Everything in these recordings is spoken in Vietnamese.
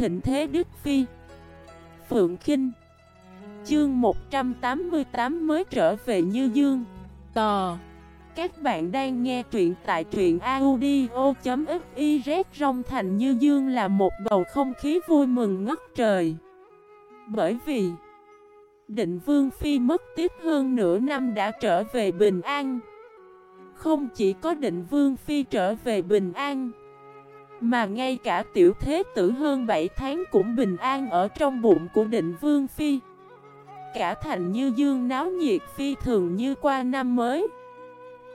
thịnh thế Đức Phi. Phượng Kinh. Chương 188 mới trở về Như Dương. Tò. Các bạn đang nghe truyện tại truyện audio.xyz Rong thành Như Dương là một bầu không khí vui mừng ngất trời. Bởi vì, Định Vương Phi mất tiếp hơn nửa năm đã trở về Bình An. Không chỉ có định Vương Phi trở về Bình An mà ngay cả tiểu thế tử hơn 7 tháng cũng bình an ở trong bụng của định Vương Phi. Cả thành như dương náo nhiệt phi thường như qua năm mới.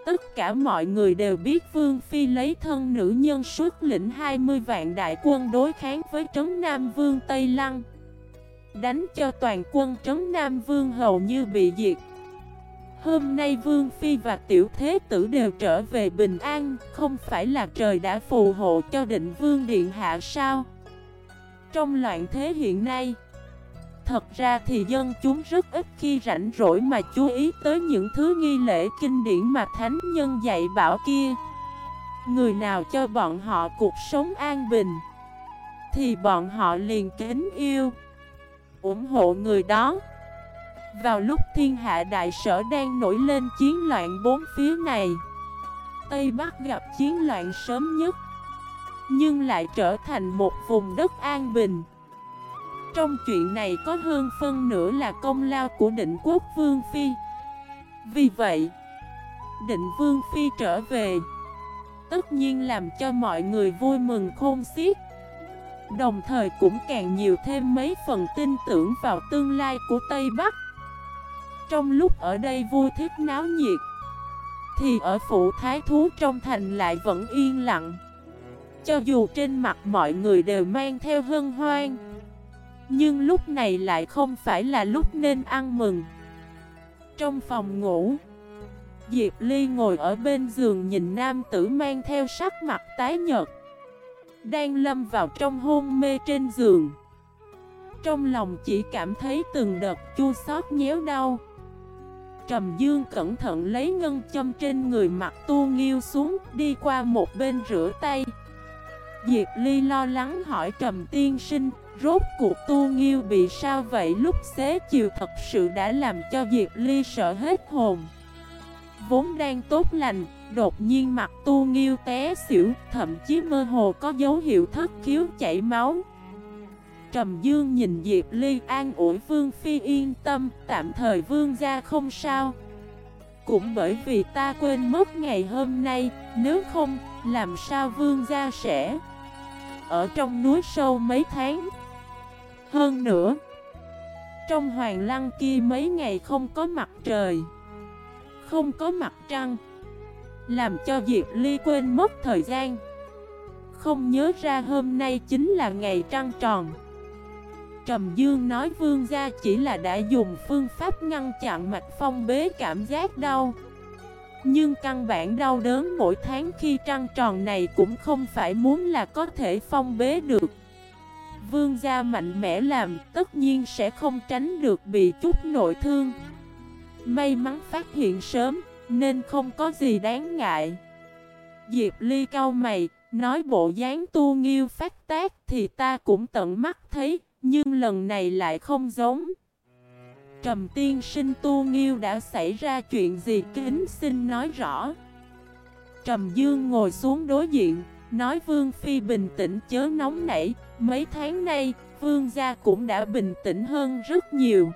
Tất cả mọi người đều biết Vương Phi lấy thân nữ nhân xuất lĩnh 20 vạn đại quân đối kháng với Trấn Nam Vương Tây Lăng. Đánh cho toàn quân Trấn Nam Vương hầu như bị diệt. Hôm nay Vương Phi và Tiểu Thế Tử đều trở về bình an, Không phải là trời đã phù hộ cho định Vương Điện Hạ sao? Trong loạn thế hiện nay, Thật ra thì dân chúng rất ít khi rảnh rỗi mà chú ý tới những thứ nghi lễ kinh điển mà thánh nhân dạy bảo kia. Người nào cho bọn họ cuộc sống an bình, Thì bọn họ liền kính yêu, ủng hộ người đó. Vào lúc thiên hạ đại sở đang nổi lên chiến loạn bốn phía này, Tây Bắc gặp chiến loạn sớm nhất, Nhưng lại trở thành một vùng đất an bình. Trong chuyện này có hơn phân nửa là công lao của định quốc Vương Phi. Vì vậy, Định Vương Phi trở về, Tất nhiên làm cho mọi người vui mừng khôn xiết. Đồng thời cũng càng nhiều thêm mấy phần tin tưởng vào tương lai của Tây Bắc. Trong lúc ở đây vui thích náo nhiệt, Thì ở phủ thái thú trong thành lại vẫn yên lặng. Cho dù trên mặt mọi người đều mang theo hân hoan, Nhưng lúc này lại không phải là lúc nên ăn mừng. Trong phòng ngủ, Diệp Ly ngồi ở bên giường nhìn nam tử mang theo sắc mặt tái nhợt, đang lâm vào trong hôn mê trên giường. Trong lòng chỉ cảm thấy từng đợt chua xót nhéo đau. Trầm Dương cẩn thận lấy ngân châm trên người mặt tu nghiêu xuống Đi qua một bên rửa tay. Diệp Ly lo lắng hỏi Trầm Tiên Sinh Rốt cuộc tu nghiêu bị sao vậy? Lúc xế chiều thật sự đã làm cho Diệp Ly sợ hết hồn. Vốn đang tốt lành Đột nhiên mặt tu nghiêu té xỉu, thậm chí mơ hồ có dấu hiệu thất khiếu chảy máu. Trầm Dương nhìn Diệp Ly an ủi Vương Phi yên tâm, tạm thời Vương gia không sao. Cũng bởi vì ta quên mất ngày hôm nay, nếu không, làm sao Vương gia sẽ ở trong núi sâu mấy tháng. Hơn nữa, trong hoàng lăng kia mấy ngày không có mặt trời, không có mặt trăng. Làm cho Diệp Ly quên mất thời gian Không nhớ ra hôm nay chính là ngày trăng tròn Trầm Dương nói vương gia chỉ là đã dùng phương pháp ngăn chặn mạch phong bế cảm giác đau. Nhưng căn bản đau đớn mỗi tháng khi trăng tròn này cũng không phải muốn là có thể phong bế được. Vương gia mạnh mẽ làm, tất nhiên sẽ không tránh được bị chút nội thương. May mắn phát hiện sớm, nên không có gì đáng ngại. Diệp Ly cao mày, Nói bộ dáng tu nghiêu phát tác Thì ta cũng tận mắt thấy nhưng lần này lại không giống. Trầm tiên sinh tu nghiêu đã xảy ra chuyện gì kính xin nói rõ. Trầm Dương ngồi xuống đối diện, Nói Vương Phi bình tĩnh chớ nóng nảy. Mấy tháng nay, Vương gia cũng đã bình tĩnh hơn rất nhiều.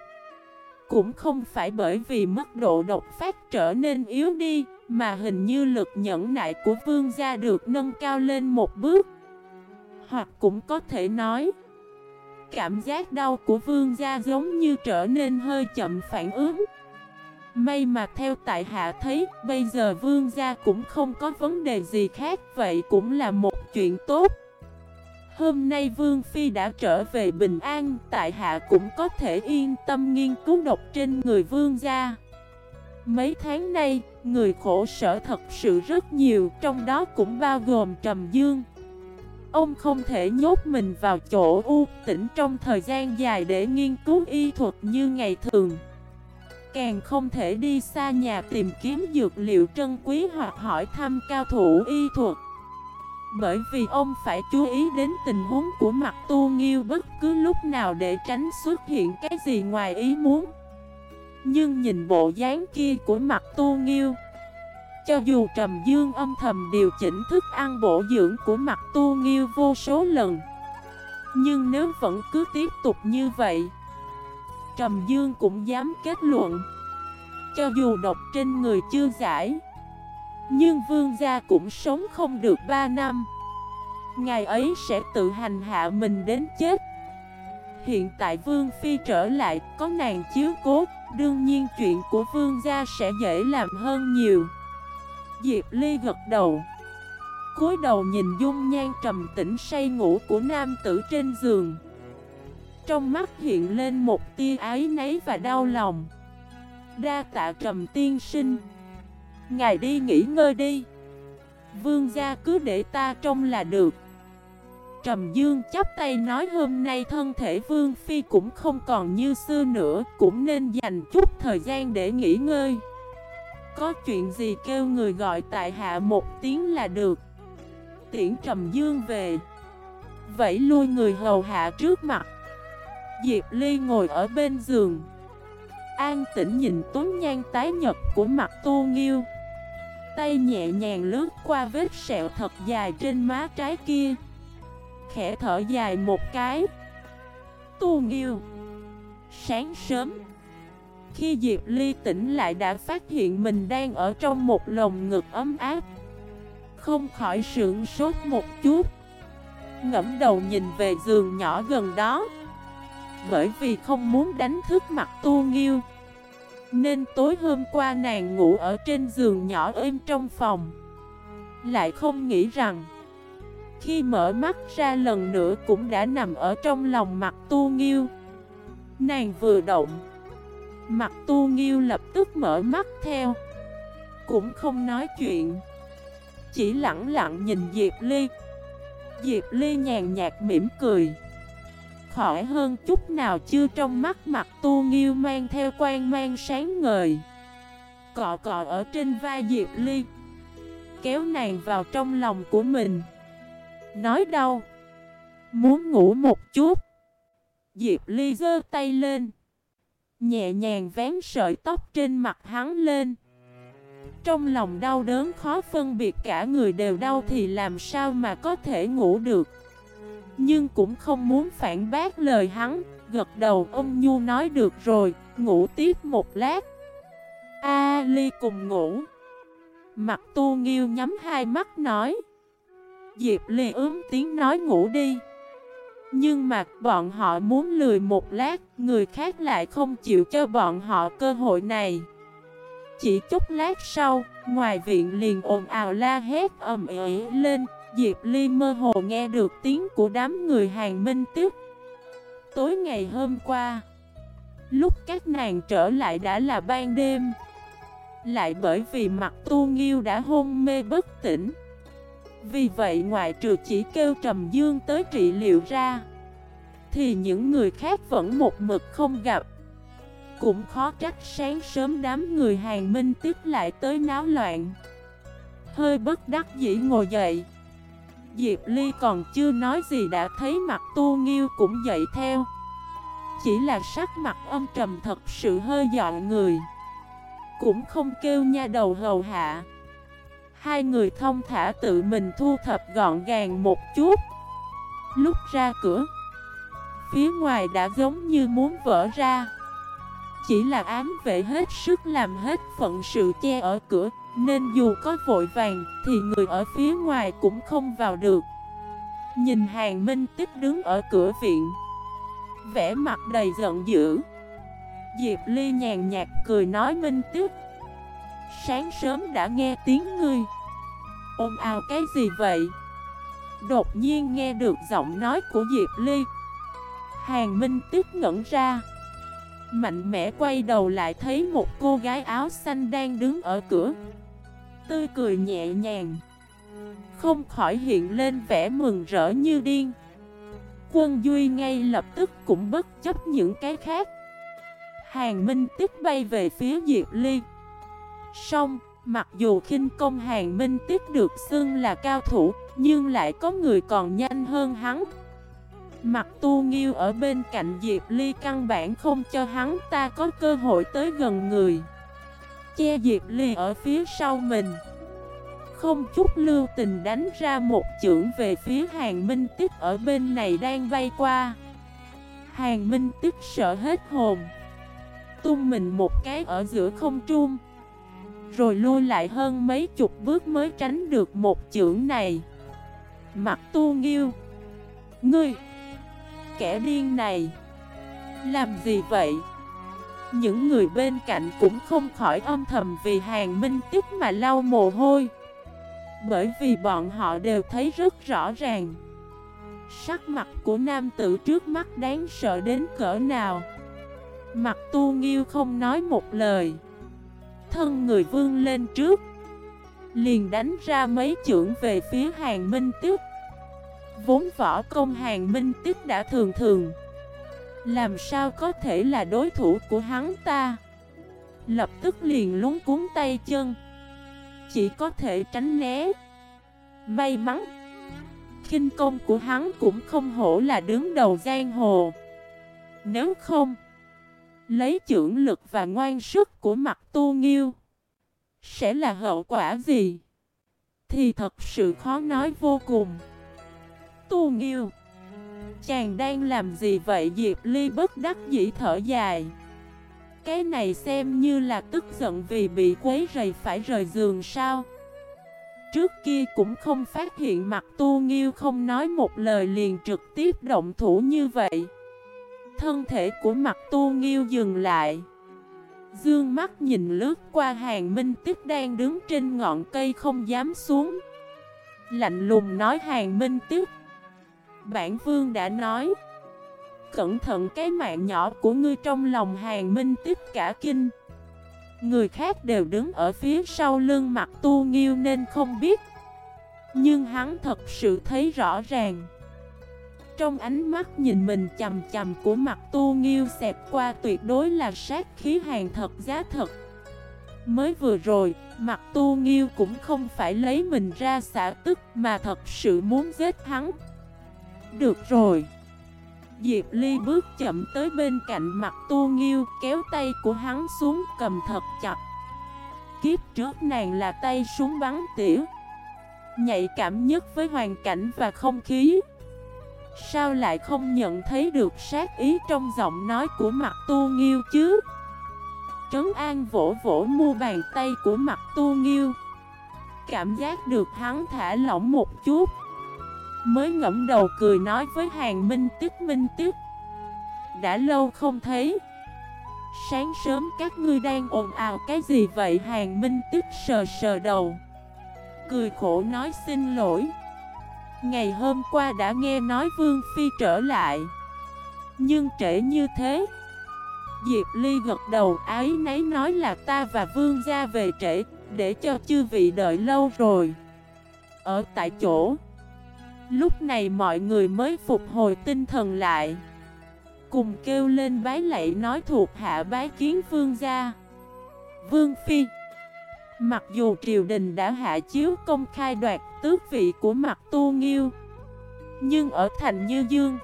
Cũng không phải bởi vì mức độ độc phát trở nên yếu đi, Mà hình như lực nhẫn nại của vương gia được nâng cao lên một bước. Hoặc cũng có thể nói Cảm giác đau của vương gia giống như trở nên hơi chậm phản ứng May mà theo tại hạ thấy Bây giờ vương gia cũng không có vấn đề gì khác Vậy cũng là một chuyện tốt Hôm nay Vương Phi đã trở về bình an, tại hạ cũng có thể yên tâm nghiên cứu độc trên người Vương gia. Mấy tháng nay, người khổ sở thật sự rất nhiều, trong đó cũng bao gồm Trầm Dương. Ông không thể nhốt mình vào chỗ u tĩnh trong thời gian dài để nghiên cứu y thuật như ngày thường. Càng không thể đi xa nhà tìm kiếm dược liệu trân quý hoặc hỏi thăm cao thủ y thuật. Bởi vì ông phải chú ý đến tình huống của mặt tu nghiêu bất cứ lúc nào để tránh xuất hiện cái gì ngoài ý muốn Nhưng nhìn bộ dáng kia của mặt tu nghiêu cho dù Trầm Dương âm thầm điều chỉnh thức ăn bổ dưỡng của mặt tu nghiêu vô số lần, Nhưng nếu vẫn cứ tiếp tục như vậy, Trầm Dương cũng dám kết luận, Cho dù độc trên người chưa giải, Nhưng vương gia cũng sống không được 3 năm. Ngày ấy sẽ tự hành hạ mình đến chết. Hiện tại vương phi trở lại, Có nàng chiếu cố, Đương nhiên chuyện của vương gia sẽ dễ làm hơn nhiều. Diệp Ly gật đầu. Cúi đầu nhìn dung nhan trầm tĩnh say ngủ của nam tử trên giường. Trong mắt hiện lên một tia ái nấy và đau lòng. Đa tạ trầm tiên sinh. Ngài đi nghỉ ngơi đi. Vương gia cứ để ta trông là được. Trầm Dương chắp tay nói hôm nay thân thể Vương Phi cũng không còn như xưa nữa, Cũng nên dành chút thời gian để nghỉ ngơi. Có chuyện gì kêu người gọi tại hạ một tiếng là được. Tiễn Trầm Dương về. Vẫy lui người hầu hạ trước mặt. Diệp Ly ngồi ở bên giường. An tĩnh nhìn tuấn nhan tái nhật của mặt tu nghiêu. Tay nhẹ nhàng lướt qua vết sẹo thật dài trên má trái kia. Khẽ thở dài một cái. Tu nghiêu, Sáng sớm. Khi Diệp Ly tỉnh lại đã phát hiện mình đang ở trong một lồng ngực ấm áp. Không khỏi sượng sốt một chút. Ngẫm đầu nhìn về giường nhỏ gần đó. Bởi vì không muốn đánh thức mặt tu nghiêu, Nên tối hôm qua nàng ngủ ở trên giường nhỏ êm trong phòng. Lại không nghĩ rằng, Khi mở mắt ra lần nữa cũng đã nằm ở trong lòng mặt tu nghiêu. Nàng vừa động Mặt tu nghiêu lập tức mở mắt theo. Cũng không nói chuyện. Chỉ lặng lặng nhìn Diệp Ly. Diệp Ly nhàn nhạt mỉm cười. Khỏi hơn chút nào chưa trong mắt mặt tu nghiêu mang theo quan mang sáng ngời. Cọ cọ ở trên vai Diệp Ly. Kéo nàng vào trong lòng của mình. Nói đâu Muốn ngủ một chút. Diệp Ly giơ tay lên. Nhẹ nhàng vén sợi tóc trên mặt hắn lên. Trong lòng đau đớn khó phân biệt, cả người đều đau thì làm sao mà có thể ngủ được? Nhưng cũng không muốn phản bác lời hắn. Gật đầu, ông Nhu nói được rồi, Ngủ tiếp một lát. A Ly cùng ngủ. Mặt tu nghiêu nhắm hai mắt nói. Diệp Ly ướm tiếng nói ngủ đi. Nhưng mà, bọn họ muốn lười một lát, Người khác lại không chịu cho bọn họ cơ hội này. Chỉ chút lát sau, Ngoài viện liền ồn ào la hét ầm ĩ lên. Diệp Ly mơ hồ nghe được tiếng của đám người hàng minh tiếp Tối ngày hôm qua, Lúc các nàng trở lại đã là ban đêm. Lại bởi vì mặt tu nghiêu đã hôn mê bất tỉnh vì vậy ngoại trừ chỉ kêu Trầm Dương tới trị liệu ra, Thì những người khác vẫn một mực không gặp. Cũng khó trách sáng sớm đám người hàng minh tiếp lại tới náo loạn. Hơi bất đắc dĩ ngồi dậy. Diệp Ly còn chưa nói gì đã thấy mặt tu nghiêu cũng dậy theo. Chỉ là sắc mặt âm trầm thật sự hơi dọn người. Cũng không kêu nha đầu hầu hạ. Hai người thông thả tự mình thu thập gọn gàng một chút. Lúc ra cửa, Phía ngoài đã giống như muốn vỡ ra. Chỉ là ám vệ hết sức làm hết phận sự che ở cửa, nên dù có vội vàng thì người ở phía ngoài cũng không vào được. Nhìn hàng minh tích đứng ở cửa viện Vẽ mặt đầy giận dữ. Diệp Ly nhàn nhạt cười nói minh tích Sáng sớm đã nghe tiếng ngươi. Ôm ào cái gì vậy? Đột nhiên nghe được giọng nói của Diệp Ly. Hàng Minh tức ngẩn ra. Mạnh mẽ quay đầu lại thấy một cô gái áo xanh đang đứng ở cửa. Tươi cười nhẹ nhàng. Không khỏi hiện lên vẻ mừng rỡ như điên. Quân Duy ngay lập tức cũng bất chấp những cái khác. Hàng Minh tức bay về phía Diệp Ly. Xong, Mặc dù khinh công hàng minh tiếp được xưng là cao thủ Nhưng lại có người còn nhanh hơn hắn. Mặt tu nghiêu ở bên cạnh Diệp Ly căn bản không cho hắn ta có cơ hội tới gần người. Che Diệp Ly ở phía sau mình. Không chút lưu tình đánh ra một chưởng về phía hàng minh tích ở bên này đang bay qua. Hàng minh tích sợ hết hồn. Tung mình một cái ở giữa không trung. Rồi lui lại hơn mấy chục bước mới tránh được một chưởng này. Mặt tu nghiêu, Ngươi, kẻ điên này, Làm gì vậy? Những người bên cạnh cũng không khỏi âm thầm vì hàng minh tức mà lau mồ hôi. Bởi vì bọn họ đều thấy rất rõ ràng, Sắc mặt của nam tử trước mắt đáng sợ đến cỡ nào. Mặt tu nghiêu không nói một lời. Thân người vương lên trước. Liền đánh ra mấy chưởng về phía hàng minh tức Vốn võ công hàng minh tức đã thường thường. Làm sao có thể là đối thủ của hắn ta? Lập tức liền lúng cuốn tay chân. Chỉ có thể tránh né. May mắn kinh công của hắn cũng không hổ là đứng đầu giang hồ. Nếu không Lấy trưởng lực và ngoan sức của mặt tu nghiêu. Sẽ là hậu quả gì? Thì thật sự khó nói vô cùng. Tu Nghiêu. Chàng đang làm gì vậy? Diệp Ly bất đắc dĩ thở dài. Cái này xem như là tức giận vì bị quấy rầy phải rời giường sao? Trước kia cũng không phát hiện mặt Tu Nghiêu không nói một lời liền trực tiếp động thủ như vậy. Thân thể của mặt Tu Nghiêu dừng lại. Dương mắt nhìn lướt qua hàng minh tích đang đứng trên ngọn cây không dám xuống. Lạnh lùng nói hàng minh tích. Bản vương đã nói. Cẩn thận cái mạng nhỏ của ngươi trong lòng hàng minh tích cả kinh. Người khác đều đứng ở phía sau lưng mặt tu nghiêu nên không biết. Nhưng hắn thật sự thấy rõ ràng. Trong ánh mắt nhìn mình chầm chầm của mặt tu nghiêu xẹp qua tuyệt đối là sát khí hàng thật giá thật. Mới vừa rồi, mặt tu nghiêu cũng không phải lấy mình ra xả tức mà thật sự muốn giết hắn. Được rồi. Diệp Ly bước chậm tới bên cạnh mặt tu nghiêu Kéo tay của hắn xuống cầm thật chặt. Kiếp trước nàng là tay súng bắn tỉa Nhạy cảm nhất với hoàn cảnh và không khí. Sao lại không nhận thấy được sát ý trong giọng nói của mặt tu nghiêu chứ? Trấn an vỗ vỗ mu bàn tay của mặt tu nghiêu. Cảm giác được hắn thả lỏng một chút. Mới ngẫm đầu cười nói với hàng minh tức minh tức. Đã lâu không thấy. Sáng sớm các ngươi đang ồn ào cái gì vậy? Hàng minh tức sờ sờ đầu. Cười khổ nói xin lỗi. Ngày hôm qua đã nghe nói Vương Phi trở lại. Nhưng trễ như thế. Diệp Ly gật đầu, ái nấy nói là ta và Vương gia về trễ, Để cho chư vị đợi lâu rồi. Ở tại chỗ. Lúc này mọi người mới phục hồi tinh thần lại. Cùng kêu lên bái lạy nói thuộc hạ bái kiến vương gia. Vương Phi, Mặc dù triều đình đã hạ chiếu công khai đoạt tước vị của mặt tu nghiêu. Nhưng ở thành Như Dương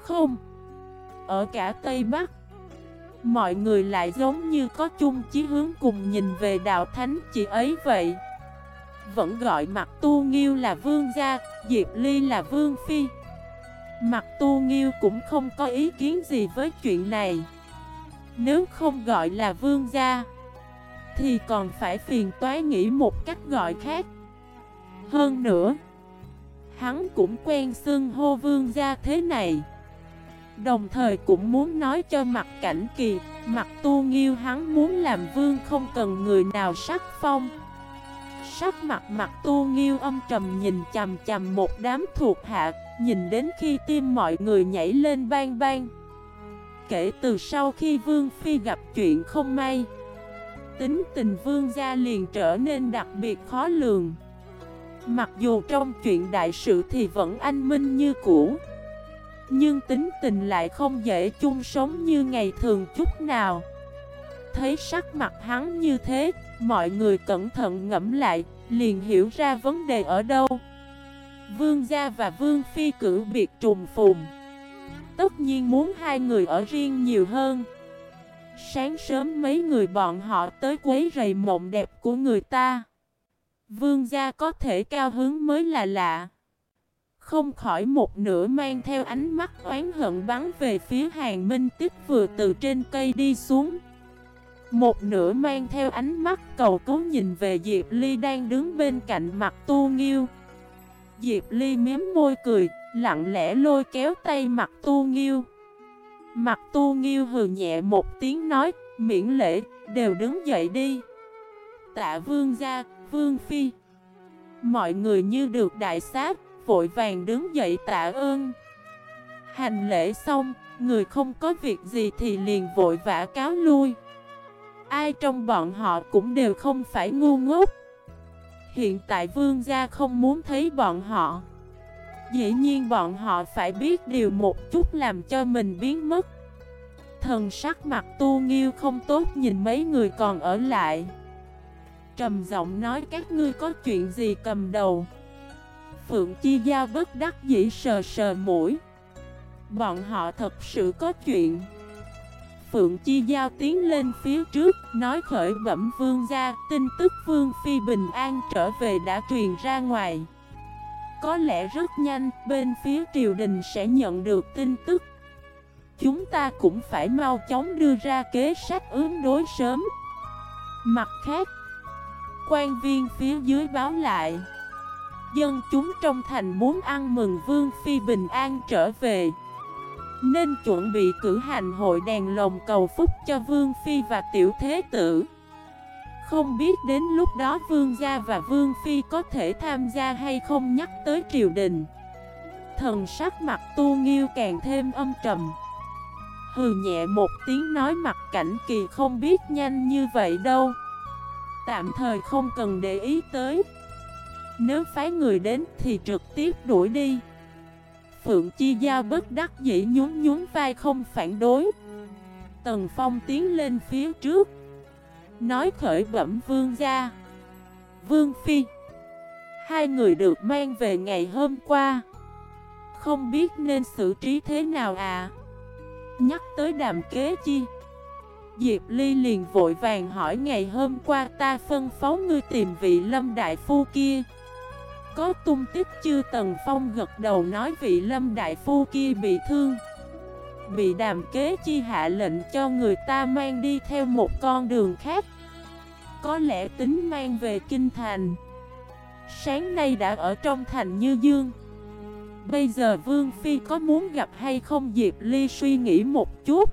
Không. Ở cả Tây Bắc Mọi người lại giống như có chung chí hướng cùng nhìn về đạo thánh chị ấy vậy. Vẫn gọi mặt tu nghiêu là vương gia, Diệp Ly là vương phi. Mặt tu nghiêu cũng không có ý kiến gì với chuyện này. Nếu không gọi là vương gia Thì còn phải phiền toái nghĩ một cách gọi khác. Hơn nữa, Hắn cũng quen xưng hô vương gia thế này. Đồng thời cũng muốn nói cho mặt cảnh kỳ Mặt tu nghiêu hắn muốn làm vương không cần người nào sắc phong. Sắc mặt mặt tu nghiêu âm trầm nhìn chầm chầm một đám thuộc hạ, Nhìn đến khi tim mọi người nhảy lên bang bang. Kể từ sau khi Vương Phi gặp chuyện không may, Tính tình Vương gia liền trở nên đặc biệt khó lường. Mặc dù trong chuyện đại sự thì vẫn anh minh như cũ Nhưng tính tình lại không dễ chung sống như ngày thường chút nào thấy sắc mặt hắn như thế, mọi người cẩn thận ngẫm lại, liền hiểu ra vấn đề ở đâu. Vương gia và Vương Phi cử biệt trùng phùng. Tất nhiên muốn hai người ở riêng nhiều hơn. Sáng sớm mấy người bọn họ tới quấy rầy mộng đẹp của người ta. Vương gia có thể cao hứng mới là lạ. Không khỏi một nửa mang theo ánh mắt oán hận bắn về phía hàng minh tích vừa từ trên cây đi xuống. Một nửa mang theo ánh mắt cầu cứu nhìn về Diệp Ly đang đứng bên cạnh mặt tu nghiêu. Diệp Ly miếm môi cười, lặng lẽ lôi kéo tay mặt tu nghiêu. Mặt tu nghiêu hừ nhẹ một tiếng nói, miễn lễ, đều đứng dậy đi. Tạ vương gia, vương phi. Mọi người như được đại sát, vội vàng đứng dậy tạ ơn. Hành lễ xong, người không có việc gì thì liền vội vã cáo lui. Ai trong bọn họ cũng đều không phải ngu ngốc. Hiện tại vương gia không muốn thấy bọn họ. Dĩ nhiên bọn họ phải biết điều một chút làm cho mình biến mất. Thần sắc mặt tu nghiêu không tốt nhìn mấy người còn ở lại. Trầm giọng nói, các ngươi có chuyện gì cầm đầu. Phượng Chi gia bất đắc dĩ sờ sờ mũi. Bọn họ thật sự có chuyện. Phượng Chi Giao tiến lên phía trước, Nói khởi bẩm vương gia, Tin tức vương phi bình an trở về đã truyền ra ngoài. Có lẽ rất nhanh, Bên phía triều đình sẽ nhận được tin tức. Chúng ta cũng phải mau chóng đưa ra kế sách ứng đối sớm. Mặt khác quan viên phía dưới báo lại. Dân chúng trong thành muốn ăn mừng Vương Phi bình an trở về. Nên chuẩn bị cử hành hội đèn lồng cầu phúc cho Vương Phi và Tiểu Thế Tử. Không biết đến lúc đó Vương Gia và Vương Phi có thể tham gia hay không nhắc tới triều đình. Thần sắc mặt tu nghiêu càng thêm âm trầm. Hừ nhẹ một tiếng nói mặt cảnh kỳ không biết nhanh như vậy đâu. Tạm thời không cần để ý tới. Nếu phái người đến thì trực tiếp đuổi đi. Phượng Chi Giao bất đắc dĩ nhún nhún vai không phản đối. Tần Phong tiến lên phía trước, Nói khởi bẩm vương gia. Vương Phi, Hai người được mang về ngày hôm qua. Không biết nên xử trí thế nào à? Nhắc tới đàm kế chi? Diệp Ly liền vội vàng hỏi ngày hôm qua ta phân phó ngươi tìm vị lâm đại phu kia. Có tung tích chưa Tần Phong gật đầu nói vị lâm đại phu kia bị thương, Bị đàm kế chi hạ lệnh cho người ta mang đi theo một con đường khác. Có lẽ tính mang về kinh thành. Sáng nay đã ở trong thành Như Dương. Bây giờ Vương Phi có muốn gặp hay không? Diệp Ly suy nghĩ một chút.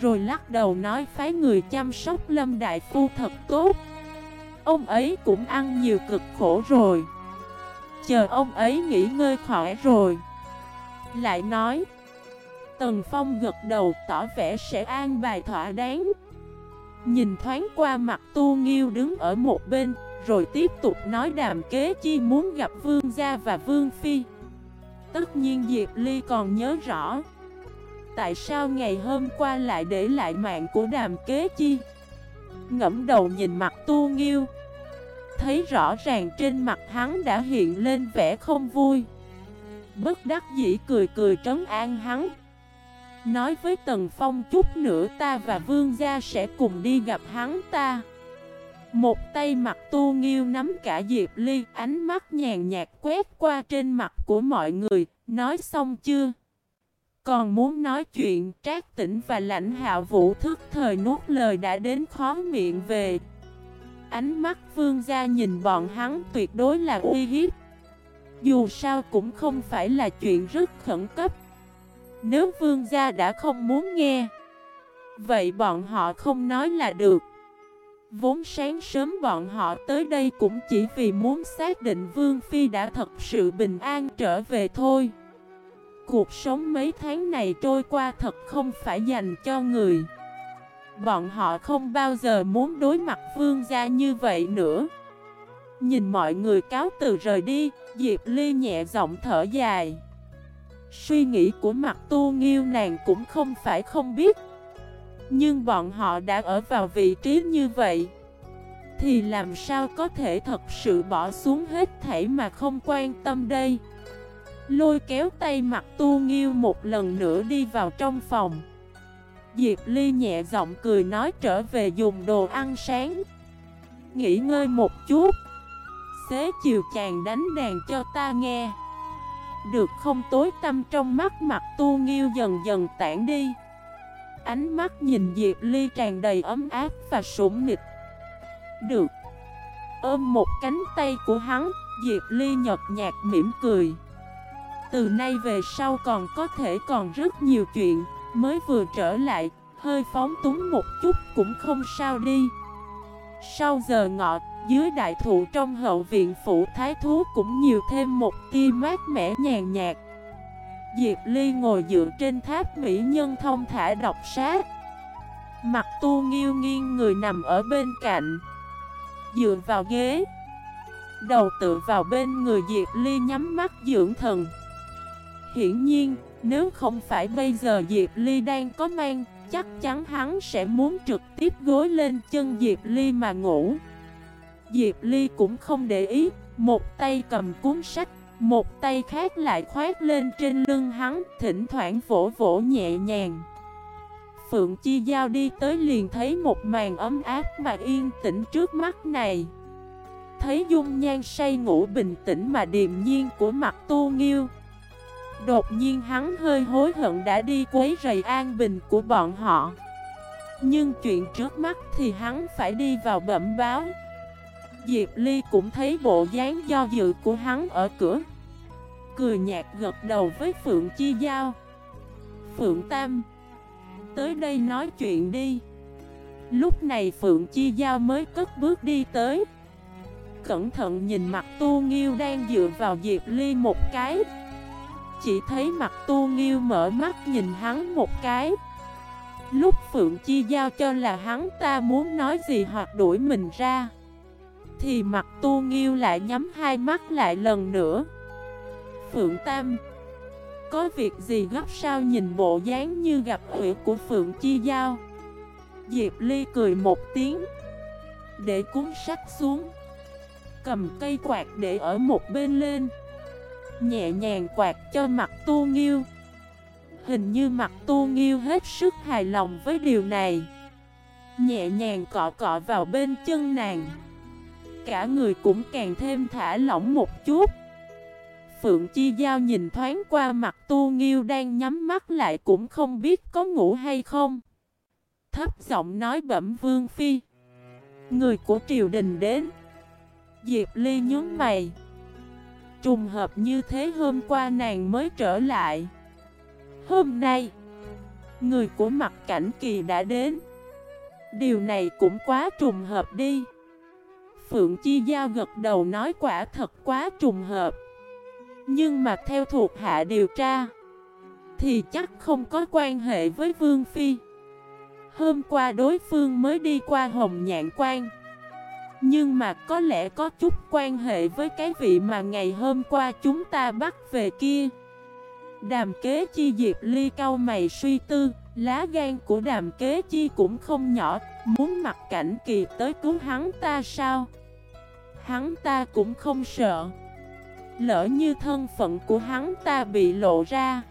Rồi lắc đầu nói phái người chăm sóc Lâm Đại Phu thật tốt. Ông ấy cũng ăn nhiều cực khổ rồi. Chờ ông ấy nghỉ ngơi khỏi rồi. Lại nói, Tần Phong gật đầu tỏ vẻ sẽ an bài thỏa đáng. Nhìn thoáng qua mặt tu nghiêu đứng ở một bên, Rồi tiếp tục nói đàm kế chi muốn gặp Vương Gia và Vương Phi. Tất nhiên Diệp Ly còn nhớ rõ Tại sao ngày hôm qua lại để lại mạng của đàm kế chi? Ngẫm đầu nhìn mặt tu nghiêu. Thấy rõ ràng trên mặt hắn đã hiện lên vẻ không vui. Bất đắc dĩ cười cười trấn an hắn. Nói với Tần Phong chút nữa ta và Vương Gia sẽ cùng đi gặp hắn ta. Một tay mặt tu nghiêu nắm cả Diệp Ly, Ánh mắt nhàn nhạt quét qua trên mặt của mọi người, Nói xong chưa? Còn muốn nói chuyện, Trác tỉnh và lãnh hạo vũ thức thời nuốt lời đã đến khó miệng về. Ánh mắt vương gia nhìn bọn hắn tuyệt đối là uy hiếp. Dù sao cũng không phải là chuyện rất khẩn cấp. Nếu vương gia đã không muốn nghe, Vậy bọn họ không nói là được. Vốn sáng sớm bọn họ tới đây cũng chỉ vì muốn xác định Vương Phi đã thật sự bình an trở về thôi. Cuộc sống mấy tháng này trôi qua thật không phải dành cho người. Bọn họ không bao giờ muốn đối mặt vương gia như vậy nữa. Nhìn mọi người cáo từ rời đi, Diệp Ly nhẹ giọng thở dài. Suy nghĩ của mặt tu nghiêu nàng cũng không phải không biết. Nhưng bọn họ đã ở vào vị trí như vậy, Thì làm sao có thể thật sự bỏ xuống hết thảy mà không quan tâm đây? Lôi kéo tay mặt tu nghiêu một lần nữa đi vào trong phòng. Diệp Ly nhẹ giọng cười nói trở về dùng đồ ăn sáng. Nghỉ ngơi một chút. Xế chiều chàng đánh đàn cho ta nghe. Được không tối tâm trong mắt mặt tu nghiêu dần dần tản đi. Ánh mắt nhìn Diệp Ly tràn đầy ấm áp và sủng nịch. Được. Ôm một cánh tay của hắn, Diệp Ly nhật nhạt mỉm cười. Từ nay về sau còn có thể còn rất nhiều chuyện Mới vừa trở lại, Hơi phóng túng một chút cũng không sao đi. Sau giờ ngọ, Dưới đại thụ trong hậu viện phủ thái thú Cũng nhiều thêm một tia mát mẻ nhàn nhạt. Diệp Ly ngồi dựa trên tháp mỹ nhân thông thả đọc sát Mặt tu nghiêu nghiêng người nằm ở bên cạnh. Dựa vào ghế. Đầu tựa vào bên người Diệp Ly nhắm mắt dưỡng thần. Hiển nhiên, nếu không phải bây giờ Diệp Ly đang có mang Chắc chắn hắn sẽ muốn trực tiếp gối lên chân Diệp Ly mà ngủ Diệp Ly cũng không để ý Một tay cầm cuốn sách một tay khác lại khoát lên trên lưng hắn, thỉnh thoảng vỗ vỗ nhẹ nhàng. Phượng Chi Giao đi tới liền thấy một màn ấm áp mà yên tĩnh trước mắt này. Thấy dung nhan say ngủ bình tĩnh mà điềm nhiên của mặt tu nghiêu. Đột nhiên hắn hơi hối hận đã đi quấy rầy an bình của bọn họ. Nhưng chuyện trước mắt thì hắn phải đi vào bẩm báo. Diệp Ly cũng thấy bộ dáng do dự của hắn ở cửa. Cười nhạt gật đầu với Phượng Chi Giao. Phượng Tam, Tới đây nói chuyện đi. Lúc này Phượng Chi Giao mới cất bước đi tới. Cẩn thận nhìn mặt Tu Nghiêu đang dựa vào Diệp Ly một cái. Chỉ thấy mặt Tu Nghiêu mở mắt nhìn hắn một cái. Lúc Phượng Chi Giao cho là hắn ta muốn nói gì hoặc đuổi mình ra, Thì mặt Tu Nghiêu lại nhắm hai mắt lại lần nữa. Phượng Tam, Có việc gì gấp sao nhìn bộ dáng như gặp hủy của Phượng Chi Giao? Diệp Ly cười một tiếng, Để cuốn sách xuống, Cầm cây quạt để ở một bên lên. Nhẹ nhàng quạt cho mặt tu nghiêu Hình như mặt tu nghiêu hết sức hài lòng với điều này Nhẹ nhàng cọ cọ vào bên chân nàng Cả người cũng càng thêm thả lỏng một chút Phượng Chi Giao nhìn thoáng qua mặt Tu Nghiêu đang nhắm mắt lại cũng không biết có ngủ hay không. Thấp giọng nói bẩm Vương Phi. Người của triều đình đến. Diệp Ly nhướng mày. Trùng hợp như thế hôm qua nàng mới trở lại. Hôm nay, người của mặt cảnh kỳ đã đến. Điều này cũng quá trùng hợp đi. Phượng Chi Giao gật đầu nói quả thật quá trùng hợp. Nhưng mà theo thuộc hạ điều tra Thì chắc không có quan hệ với Vương Phi Hôm qua đối phương mới đi qua Hồng Nhạn Quan nhưng mà có lẽ có chút quan hệ với cái vị mà ngày hôm qua chúng ta bắt về kia. Đàm kế chi diệp ly cao mày suy tư, Lá gan của đàm kế chi cũng không nhỏ, Muốn mặc cảnh kỳ tới cứu hắn ta sao? Hắn ta cũng không sợ. Lỡ như thân phận của hắn ta bị lộ ra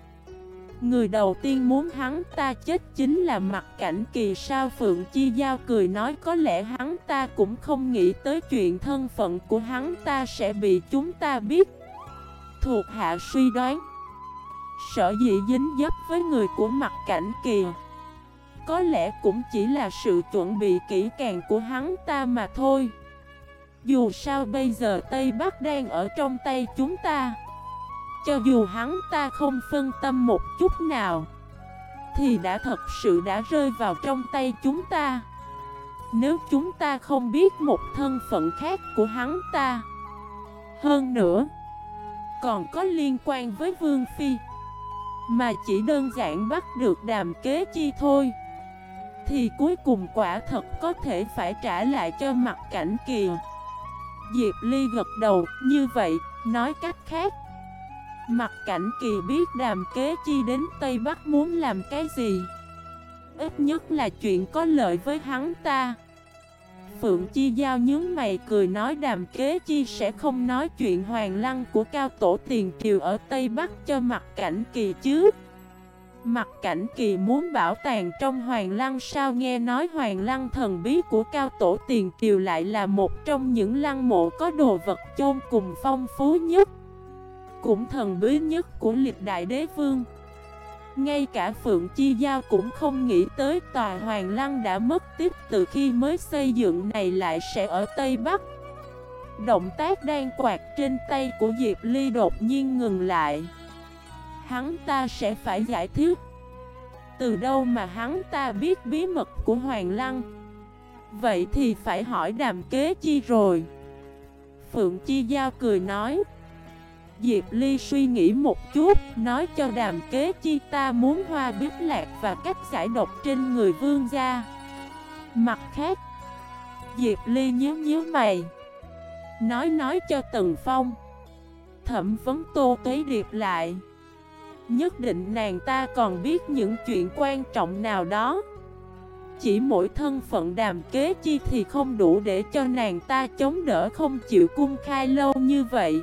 Người đầu tiên muốn hắn ta chết chính là mặt cảnh kỳ sao Phượng Chi Giao cười nói có lẽ hắn ta cũng không nghĩ tới chuyện thân phận của hắn ta sẽ bị chúng ta biết. Thuộc hạ suy đoán, Sở dĩ dính dấp với người của mặt cảnh kỳ, Có lẽ cũng chỉ là sự chuẩn bị kỹ càng của hắn ta mà thôi. Dù sao bây giờ Tây Bắc đang ở trong tay chúng ta. Cho dù hắn ta không phân tâm một chút nào Thì đã thật sự đã rơi vào trong tay chúng ta. Nếu chúng ta không biết một thân phận khác của hắn ta Hơn nữa Còn có liên quan với Vương Phi Mà chỉ đơn giản bắt được đàm kế chi thôi Thì cuối cùng quả thật có thể phải trả lại cho mặt cảnh kìa. Diệp Ly gật đầu, như vậy, nói cách khác Mặt cảnh kỳ biết đàm kế chi đến Tây Bắc muốn làm cái gì. Ít nhất là chuyện có lợi với hắn ta. Phượng Chi Giao nhướng mày cười nói đàm kế chi sẽ không nói chuyện hoàng lăng của cao tổ tiền triều ở Tây Bắc cho mặt cảnh kỳ chứ. Mặt cảnh kỳ muốn bảo tàng trong hoàng lăng sao nghe nói hoàng lăng thần bí của cao tổ tiền triều lại là một trong những lăng mộ có đồ vật chôn cùng phong phú nhất. Cũng thần bí nhất của lịch đại đế vương ngay cả Phượng Chi Giao cũng không nghĩ tới tòa Hoàng Lăng đã mất tiếp từ khi mới xây dựng này lại sẽ ở Tây Bắc. Động tác đang quạt trên tay của Diệp Ly đột nhiên ngừng lại. Hắn ta sẽ phải giải thích. Từ đâu mà hắn ta biết bí mật của Hoàng Lăng? Vậy thì phải hỏi đàm kế chi rồi. Phượng Chi Giao cười nói. Diệp Ly suy nghĩ một chút, nói cho đàm kế chi ta muốn hoa biết lạc và cách giải độc trên người vương gia. Mặt khác, Diệp Ly nhíu nhíu mày, nói nói cho Tần Phong. Thẩm vấn Tô Tuế Điệp lại. Nhất định nàng ta còn biết những chuyện quan trọng nào đó. Chỉ mỗi thân phận đàm kế chi thì không đủ để cho nàng ta chống đỡ không chịu cung khai lâu như vậy.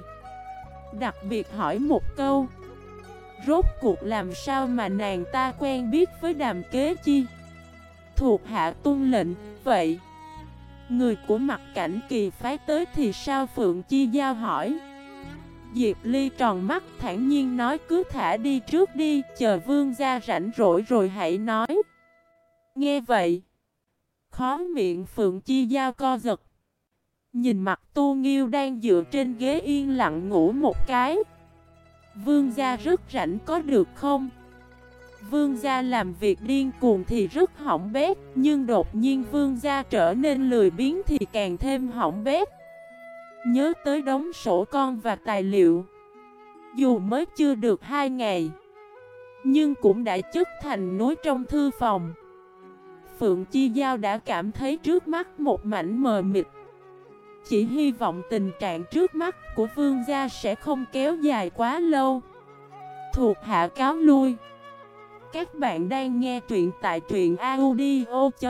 Đặc biệt hỏi một câu. Rốt cuộc làm sao mà nàng ta quen biết với đàm kế chi? Thuộc hạ tuân lệnh, Vậy. Người của mặt cảnh kỳ phái tới thì sao Phượng Chi Giao hỏi? Diệp Ly tròn mắt, thản nhiên nói, cứ thả đi trước đi, Chờ vương gia rảnh rỗi rồi hãy nói. Nghe vậy, Khó miệng Phượng Chi Giao co giật. Nhìn mặt tu nghiêu đang dựa trên ghế yên lặng ngủ một cái. Vương gia rất rảnh có được không? Vương gia làm việc điên cuồng thì rất hỏng bét, Nhưng đột nhiên vương gia trở nên lười biếng thì càng thêm hỏng bét. Nhớ tới đống sổ con và tài liệu, Dù mới chưa được hai ngày, Nhưng cũng đã chất thành núi trong thư phòng. Phượng Chi Giao đã cảm thấy trước mắt một mảnh mờ mịt chỉ hy vọng tình trạng trước mắt của vương gia sẽ không kéo dài quá lâu. Thuộc hạ cáo lui. Các bạn đang nghe truyện tại truyện audio.fif